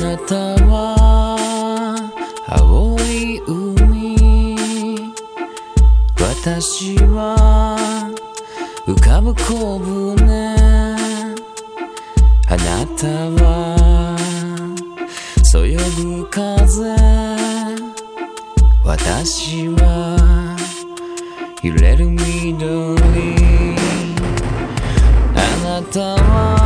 なたは青い海。私は浮かぶ小舟。あなたはそよぐ風。私は揺れる緑。あなたは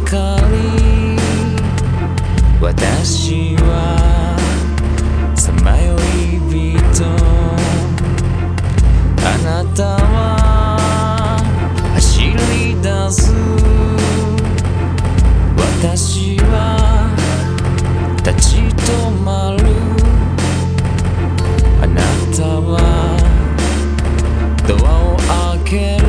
かり私はさまよい人あなたは走り出す私は立ち止まるあなたはドアを開ける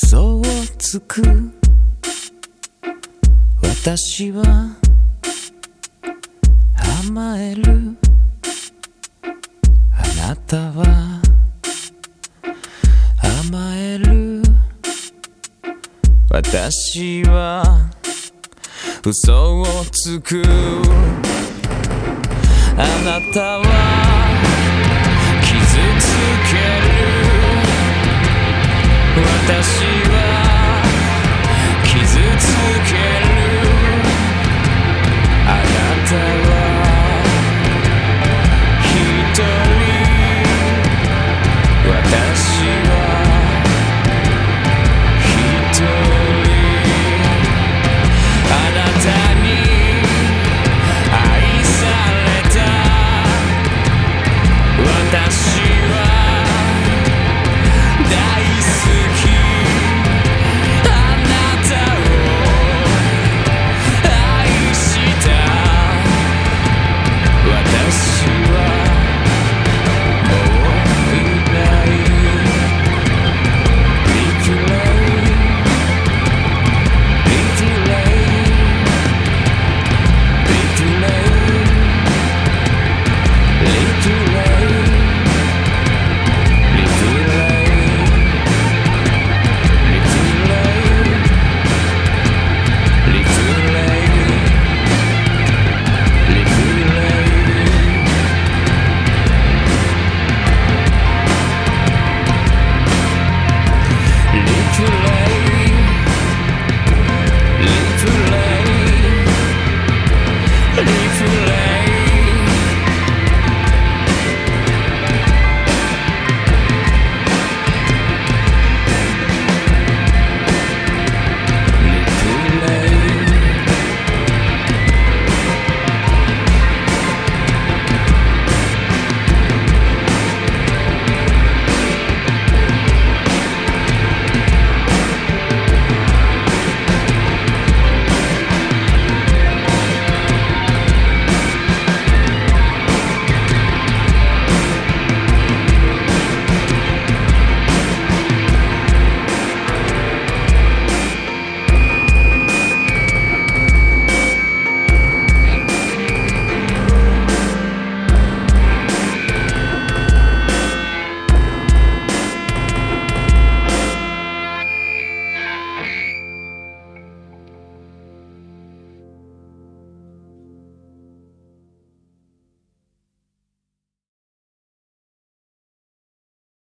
嘘をつく。私は甘える。あなたは甘える。私は嘘をつく。あなたは傷つける。acontece